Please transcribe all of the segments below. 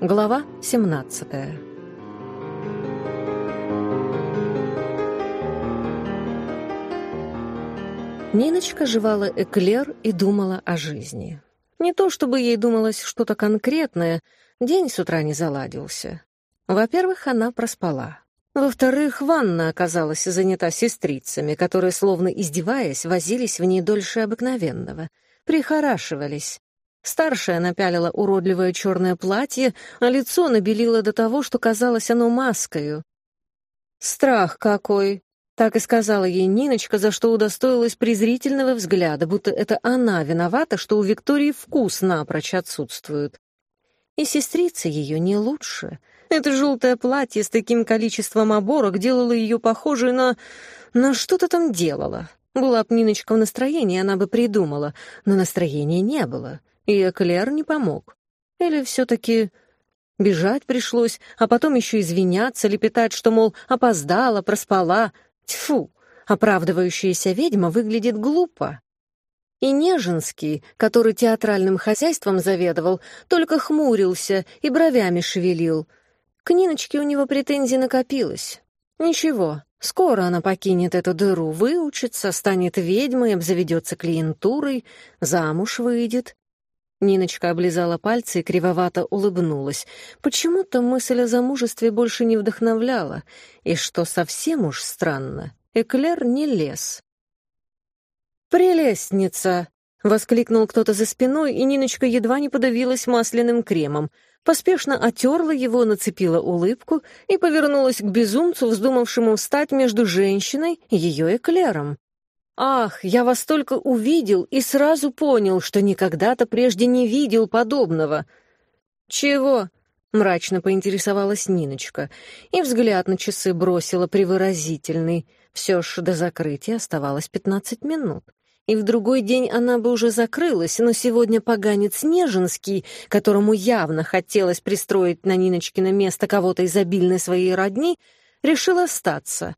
Глава 17 Ниночка жевала эклер и думала о жизни. Не то чтобы ей думалось что-то конкретное, день с утра не заладился. Во-первых, она проспала. Во-вторых, ванна оказалась занята сестрицами, которые, словно издеваясь, возились в ней дольше обыкновенного, прихорашивались. Старшая напялила уродливое черное платье, а лицо набелило до того, что казалось оно маскою. «Страх какой!» — так и сказала ей Ниночка, за что удостоилась презрительного взгляда, будто это она виновата, что у Виктории вкус напрочь отсутствует. И сестрица ее не лучше. Это желтое платье с таким количеством оборок делало ее похожей на... на что-то там делала. Была б Ниночка в настроении, она бы придумала, но настроения не было и Эклер не помог. Или все-таки бежать пришлось, а потом еще извиняться, лепетать, что, мол, опоздала, проспала. Тьфу, оправдывающаяся ведьма выглядит глупо. И Нежинский, который театральным хозяйством заведовал, только хмурился и бровями шевелил. К Ниночке у него претензий накопилось. Ничего, скоро она покинет эту дыру, выучится, станет ведьмой, обзаведется клиентурой, замуж выйдет. Ниночка облизала пальцы и кривовато улыбнулась. Почему-то мысль о замужестве больше не вдохновляла, и, что совсем уж странно, Эклер не лез. «Прелестница!» — воскликнул кто-то за спиной, и Ниночка едва не подавилась масляным кремом. Поспешно отерла его, нацепила улыбку и повернулась к безумцу, вздумавшему встать между женщиной и ее эклером. «Ах, я вас только увидел и сразу понял, что никогда-то прежде не видел подобного». «Чего?» — мрачно поинтересовалась Ниночка, и взгляд на часы бросила привыразительный. Все ж до закрытия оставалось пятнадцать минут. И в другой день она бы уже закрылась, но сегодня поганец Нежинский, которому явно хотелось пристроить на Ниночкино место кого-то из обильной своей родни, решил остаться.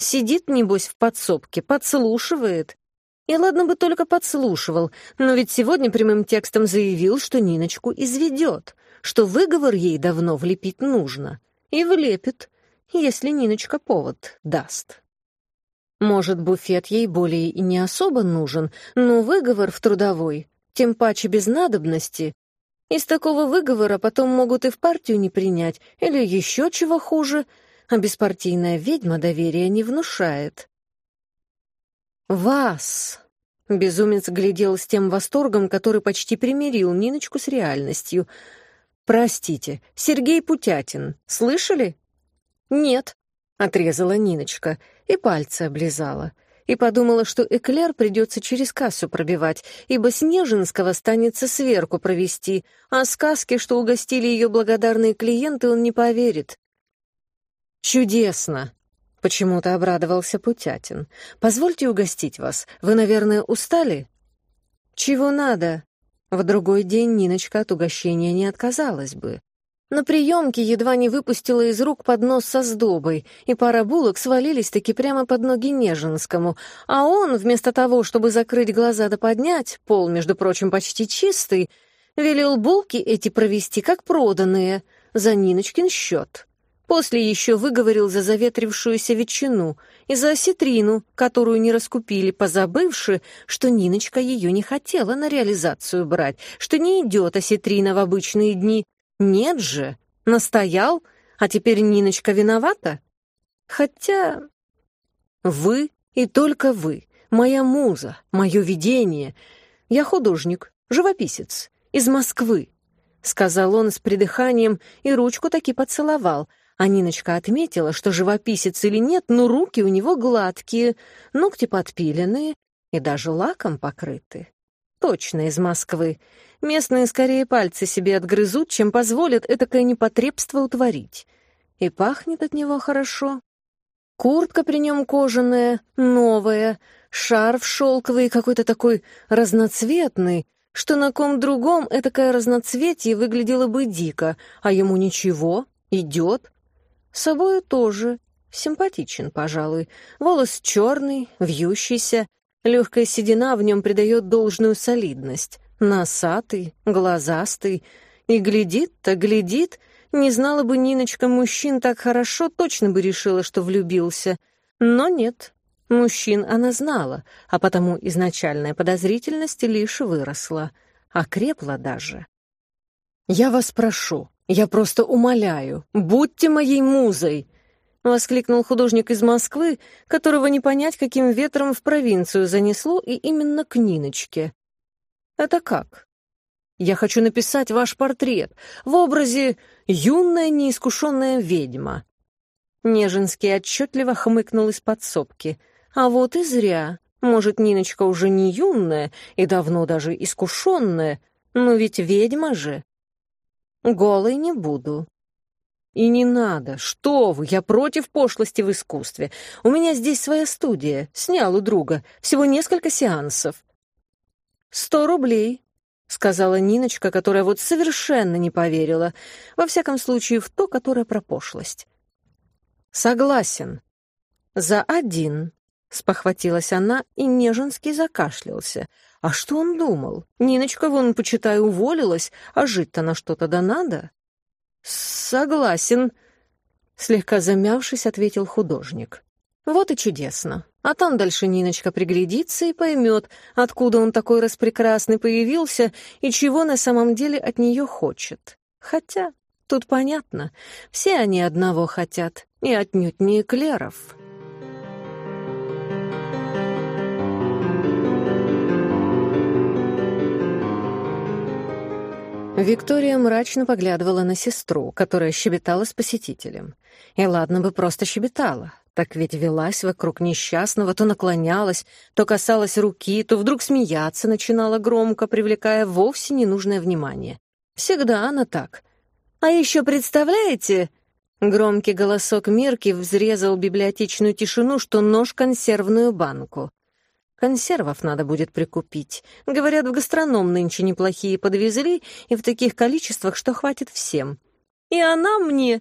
Сидит, небось, в подсобке, подслушивает. И ладно бы только подслушивал, но ведь сегодня прямым текстом заявил, что Ниночку изведет, что выговор ей давно влепить нужно. И влепит, если Ниночка повод даст. Может, буфет ей более и не особо нужен, но выговор в трудовой, тем паче без надобности. Из такого выговора потом могут и в партию не принять, или еще чего хуже — а беспартийная ведьма доверия не внушает. «Вас!» — безумец глядел с тем восторгом, который почти примирил Ниночку с реальностью. «Простите, Сергей Путятин, слышали?» «Нет», — отрезала Ниночка и пальцы облизала и подумала, что эклер придется через кассу пробивать, ибо Снежинского станется сверку провести, а сказки, что угостили ее благодарные клиенты, он не поверит. «Чудесно!» — почему-то обрадовался Путятин. «Позвольте угостить вас. Вы, наверное, устали?» «Чего надо?» В другой день Ниночка от угощения не отказалась бы. На приемке едва не выпустила из рук поднос со сдобой, и пара булок свалились таки прямо под ноги Нежинскому, а он, вместо того, чтобы закрыть глаза да поднять, пол, между прочим, почти чистый, велел булки эти провести как проданные, за Ниночкин счет. После еще выговорил за заветрившуюся ветчину и за осетрину, которую не раскупили, позабывши, что Ниночка ее не хотела на реализацию брать, что не идет осетрина в обычные дни. Нет же, настоял, а теперь Ниночка виновата? Хотя вы и только вы, моя муза, мое видение. Я художник, живописец, из Москвы, — сказал он с придыханием и ручку таки поцеловал — а Ниночка отметила, что живописец или нет, но руки у него гладкие, ногти подпиленные и даже лаком покрыты. Точно из Москвы. Местные скорее пальцы себе отгрызут, чем позволят этакое непотребство утворить. И пахнет от него хорошо. Куртка при нем кожаная, новая, шарф шелковый, какой-то такой разноцветный, что на ком другом этакое разноцветие выглядело бы дико, а ему ничего, идет, Собою тоже. Симпатичен, пожалуй. Волос черный, вьющийся. Легкая седина в нем придает должную солидность. Носатый, глазастый. И глядит-то, глядит, не знала бы Ниночка мужчин так хорошо, точно бы решила, что влюбился. Но нет, мужчин она знала, а потому изначальная подозрительность лишь выросла, окрепла даже. «Я вас прошу, я просто умоляю, будьте моей музой!» — воскликнул художник из Москвы, которого не понять, каким ветром в провинцию занесло, и именно к Ниночке. «Это как?» «Я хочу написать ваш портрет в образе юная неискушенная ведьма». Неженский отчетливо хмыкнул из подсобки. «А вот и зря. Может, Ниночка уже не юная и давно даже искушенная, но ведь ведьма же». «Голой не буду», «И не надо! Что вы! Я против пошлости в искусстве. У меня здесь своя студия. Снял у друга. Всего несколько сеансов». «Сто рублей», — сказала Ниночка, которая вот совершенно не поверила. Во всяком случае, в то, которое про пошлость. «Согласен. За один», — спохватилась она, и Нежинский закашлялся. «А что он думал? Ниночка, вон, почитай, уволилась, а жить-то на что-то да надо». «Согласен», — слегка замявшись, ответил художник. «Вот и чудесно. А там дальше Ниночка приглядится и поймет, откуда он такой распрекрасный появился и чего на самом деле от нее хочет. Хотя, тут понятно, все они одного хотят, и отнюдь не эклеров». Виктория мрачно поглядывала на сестру, которая щебетала с посетителем. И ладно бы просто щебетала, так ведь велась вокруг несчастного, то наклонялась, то касалась руки, то вдруг смеяться начинала громко, привлекая вовсе ненужное внимание. Всегда она так. «А еще представляете...» Громкий голосок Мирки взрезал библиотечную тишину, что нож консервную банку. Консервов надо будет прикупить. Говорят, в гастроном нынче неплохие подвезли, и в таких количествах, что хватит всем. И она мне...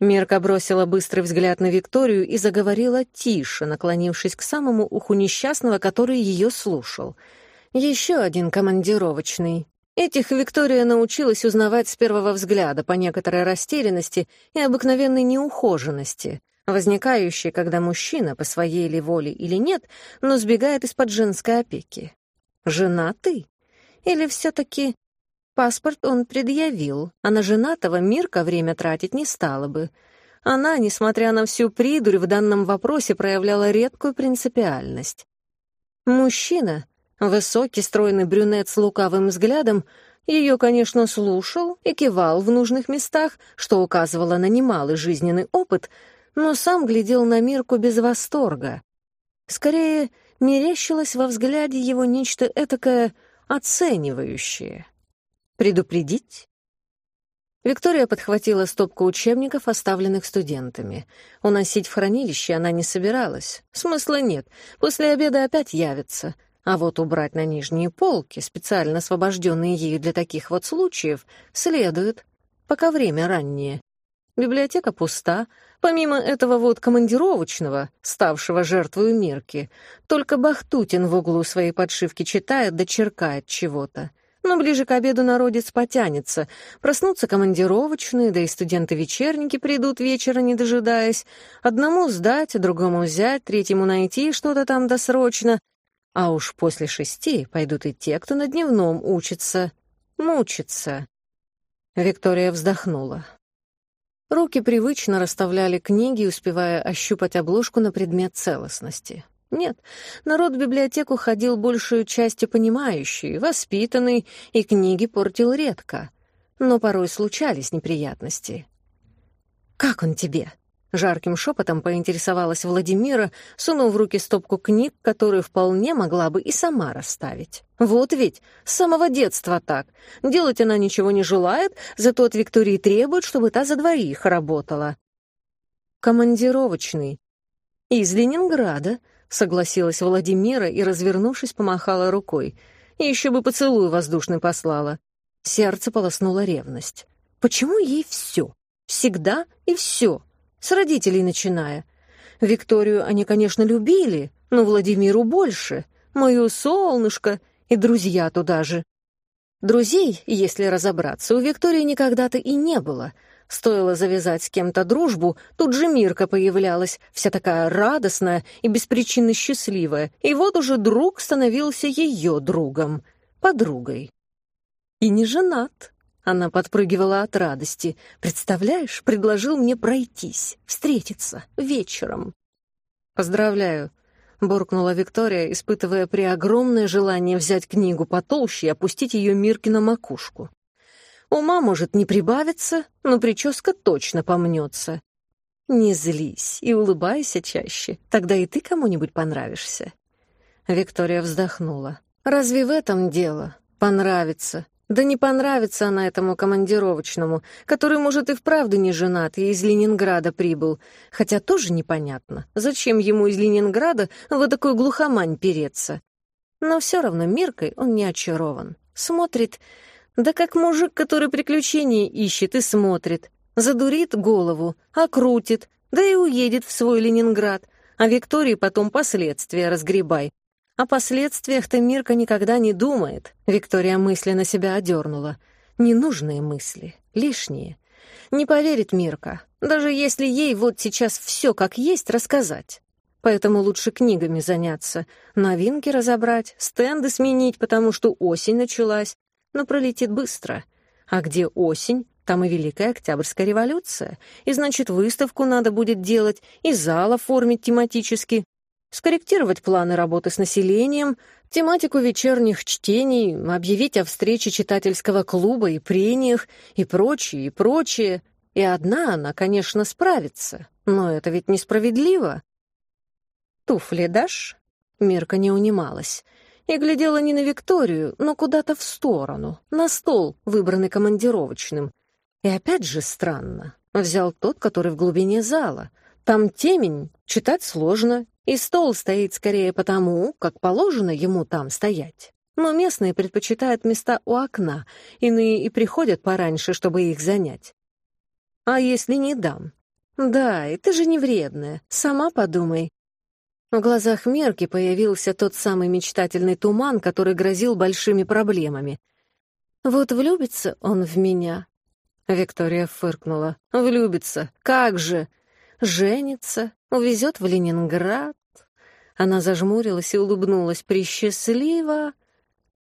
Мирка бросила быстрый взгляд на Викторию и заговорила тише, наклонившись к самому уху несчастного, который ее слушал. Еще один командировочный. Этих Виктория научилась узнавать с первого взгляда по некоторой растерянности и обыкновенной неухоженности — возникающий, когда мужчина, по своей ли воле или нет, но сбегает из-под женской опеки. Женатый? Или все-таки паспорт он предъявил, а на женатого Мирка время тратить не стала бы. Она, несмотря на всю придурь, в данном вопросе проявляла редкую принципиальность. Мужчина, высокий, стройный брюнет с лукавым взглядом, ее, конечно, слушал и кивал в нужных местах, что указывало на немалый жизненный опыт — но сам глядел на Мирку без восторга. Скорее, мерещилось во взгляде его нечто этакое оценивающее. «Предупредить?» Виктория подхватила стопку учебников, оставленных студентами. Уносить в хранилище она не собиралась. Смысла нет. После обеда опять явится. А вот убрать на нижние полки, специально освобожденные ею для таких вот случаев, следует, пока время раннее. Библиотека пуста, помимо этого вот командировочного, ставшего жертвой Мирки. Только Бахтутин в углу своей подшивки читает да черкает чего-то. Но ближе к обеду народец потянется. Проснутся командировочные, да и студенты-вечерники придут вечера, не дожидаясь. Одному сдать, другому взять, третьему найти что-то там досрочно. А уж после шести пойдут и те, кто на дневном учится. Мучится. Виктория вздохнула. Руки привычно расставляли книги, успевая ощупать обложку на предмет целостности. Нет, народ в библиотеку ходил большую частью понимающий, воспитанный, и книги портил редко. Но порой случались неприятности. «Как он тебе?» Жарким шепотом поинтересовалась Владимира, сунув в руки стопку книг, которую вполне могла бы и сама расставить. Вот ведь, с самого детства так. Делать она ничего не желает, зато от Виктории требует, чтобы та за двоих работала. Командировочный. Из Ленинграда, согласилась Владимира и, развернувшись, помахала рукой. Еще бы поцелуй воздушный послала. Сердце полоснула ревность. Почему ей все? Всегда и все? С родителей начиная. Викторию они, конечно, любили, но Владимиру больше, мою солнышко и друзья туда же. Друзей, если разобраться, у Виктории никогда-то и не было. Стоило завязать с кем-то дружбу, тут же Мирка появлялась, вся такая радостная и беспричинно счастливая, и вот уже друг становился ее другом, подругой. И не женат. Она подпрыгивала от радости. «Представляешь, предложил мне пройтись, встретиться, вечером». «Поздравляю», — буркнула Виктория, испытывая преогромное желание взять книгу потолще и опустить ее Мирке на макушку. Ума может не прибавиться, но прическа точно помнется. Не злись и улыбайся чаще, тогда и ты кому-нибудь понравишься. Виктория вздохнула. Разве в этом дело? Понравится. Да не понравится она этому командировочному, который, может, и вправду не женат и из Ленинграда прибыл. Хотя тоже непонятно, зачем ему из Ленинграда в такой глухомань переться. Но все равно Миркой он не очарован. Смотрит да как мужик, который приключения ищет и смотрит. Задурит голову, окрутит, да и уедет в свой Ленинград. А Виктории потом последствия разгребай. О последствиях-то Мирка никогда не думает. Виктория мысленно себя одернула. Ненужные мысли, лишние. Не поверит Мирка, даже если ей вот сейчас все как есть рассказать. Поэтому лучше книгами заняться, новинки разобрать, стенды сменить, потому что осень началась, но пролетит быстро. А где осень, там и Великая Октябрьская революция, и значит, выставку надо будет делать, и зал оформить тематически, скорректировать планы работы с населением, тематику вечерних чтений, объявить о встрече читательского клуба и прениях, и прочее, и прочее. И одна она, конечно, справится, но это ведь несправедливо. «Туфли дашь?» Мирка не унималась и глядела не на Викторию, но куда-то в сторону, на стол, выбранный командировочным. И опять же странно. Взял тот, который в глубине зала. Там темень, читать сложно, и стол стоит скорее потому, как положено ему там стоять. Но местные предпочитают места у окна, иные и приходят пораньше, чтобы их занять. А если не дам? Да, и ты же не вредная, сама подумай, в глазах Мерки появился тот самый мечтательный туман, который грозил большими проблемами. «Вот влюбится он в меня». Виктория фыркнула. «Влюбится? Как же? Женится? Увезет в Ленинград?» Она зажмурилась и улыбнулась. «Присчастливо!»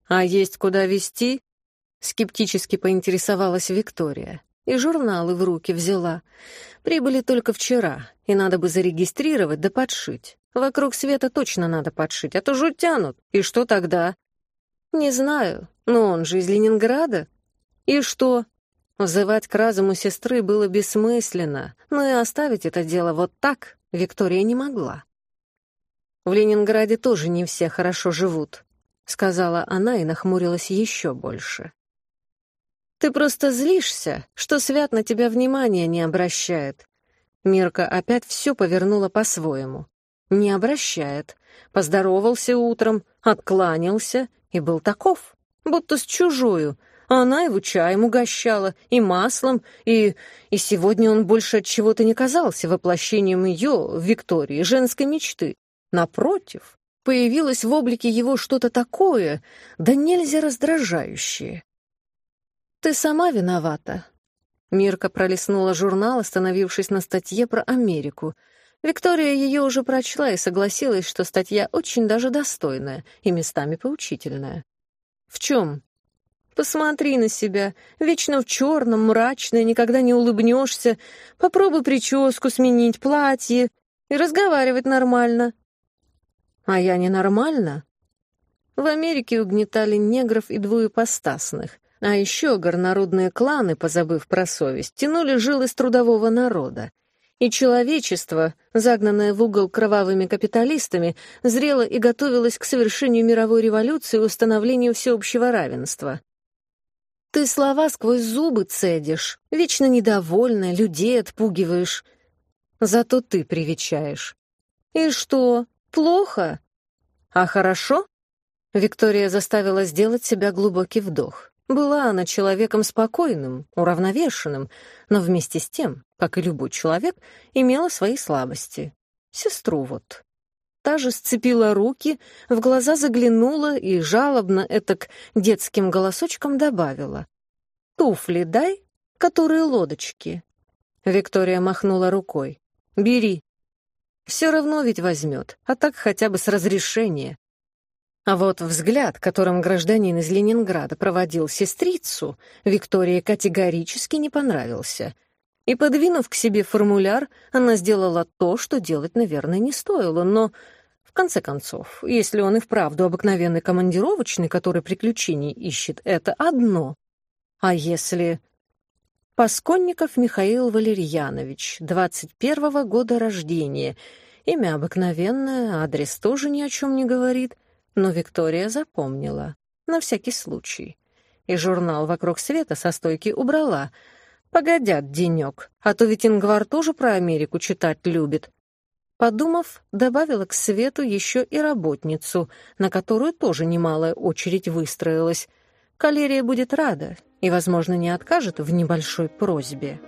«А есть куда везти?» Скептически поинтересовалась Виктория. И журналы в руки взяла. Прибыли только вчера, и надо бы зарегистрировать да подшить. Вокруг света точно надо подшить, а то жуть тянут. И что тогда? Не знаю, но он же из Ленинграда. И что? Взывать к разуму сестры было бессмысленно, но и оставить это дело вот так Виктория не могла. «В Ленинграде тоже не все хорошо живут», — сказала она и нахмурилась еще больше. «Ты просто злишься, что Свят на тебя внимания не обращает». Мирка опять все повернула по-своему. Не обращает. Поздоровался утром, откланялся и был таков, будто с чужою. Она его чаем угощала, и маслом, и... И сегодня он больше от чего-то не казался воплощением ее, Виктории, женской мечты. Напротив, появилось в облике его что-то такое, да нельзя раздражающее. «Ты сама виновата». Мирка пролистнула журнал, остановившись на статье про Америку — Виктория ее уже прочла и согласилась, что статья очень даже достойная и местами поучительная. «В чем?» «Посмотри на себя. Вечно в черном, мрачная, никогда не улыбнешься. Попробуй прическу сменить, платье и разговаривать нормально». «А я ненормально?» В Америке угнетали негров и двуепостасных, а еще горнорудные кланы, позабыв про совесть, тянули жил из трудового народа и человечество, загнанное в угол кровавыми капиталистами, зрело и готовилось к совершению мировой революции и установлению всеобщего равенства. Ты слова сквозь зубы цедишь, вечно недовольна, людей отпугиваешь. Зато ты привечаешь. И что, плохо? А хорошо? Виктория заставила сделать себя глубокий вдох. Была она человеком спокойным, уравновешенным, но вместе с тем, как и любой человек, имела свои слабости. Сестру вот. Та же сцепила руки, в глаза заглянула и жалобно этак детским голосочком добавила. «Туфли дай, которые лодочки». Виктория махнула рукой. «Бери. Все равно ведь возьмет, а так хотя бы с разрешения». А вот взгляд, которым гражданин из Ленинграда проводил сестрицу, Виктории категорически не понравился. И, подвинув к себе формуляр, она сделала то, что делать, наверное, не стоило, но, в конце концов, если он и вправду обыкновенный командировочный, который приключений ищет, это одно. А если... Пасконников Михаил Валерьянович, 21-го года рождения. Имя обыкновенное, адрес тоже ни о чем не говорит — но Виктория запомнила, на всякий случай. И журнал «Вокруг света» со стойки убрала. Погодят денек, а то ведь Ингвар тоже про Америку читать любит. Подумав, добавила к свету еще и работницу, на которую тоже немалая очередь выстроилась. Калерия будет рада и, возможно, не откажет в небольшой просьбе.